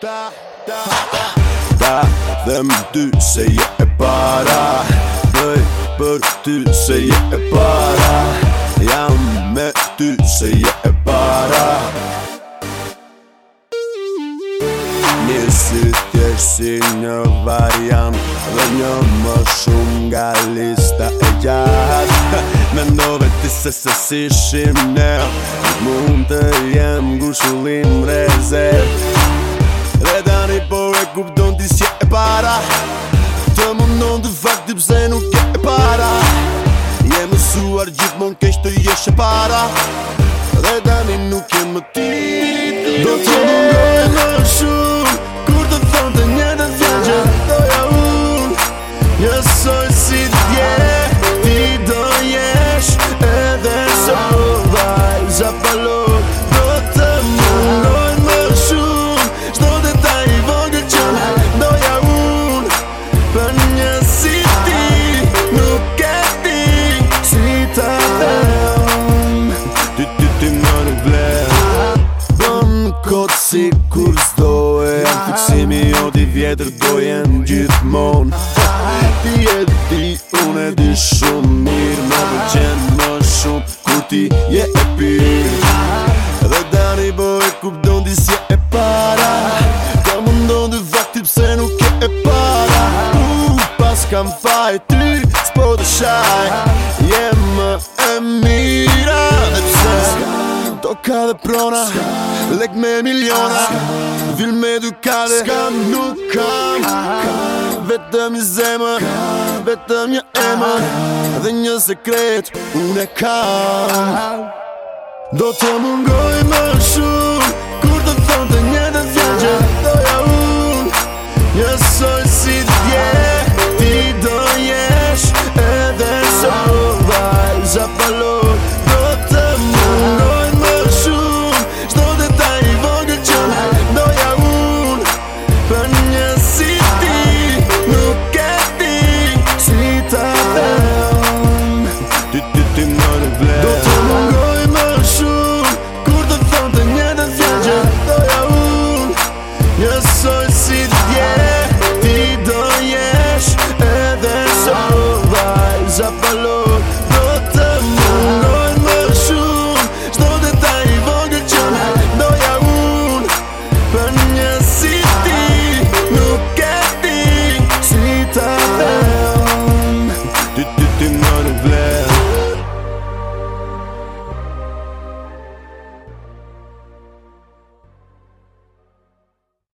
Ta, ta, ta Ta, dhe më dy se je e para Bëj për ty se je e para Jam me ty se je e para si tjesht si një variant Dhe një më shumë nga lista e gjatë Me ti se se si shim ne Mund të jem gushullim reze di pëse nuk ke e para Je më suar gjithë mund kesh të jesh e para Dhe dani nuk e më ti Do të mundoj në shumë vjetër dojen gjithmon Ti e ti, unë e di shumë mirë Më dhe qenë më shumë, ku ti je e pyrë Dhe dani bo ku pëdojnë di e para Ka më ndonë dhe vakti pse nuk e e para U, pas kam fajë, ty, s'po dhe shaj Je e mira Dhe pse, dhe prona Lek me miliona Ska. Fil me du kare Skam nuk kam Vetëm i zemë Vetëm një emë Dhe një sekret Unë e kam Do të mungoj më shumë Kur të thonë të Your soul sits, yeah.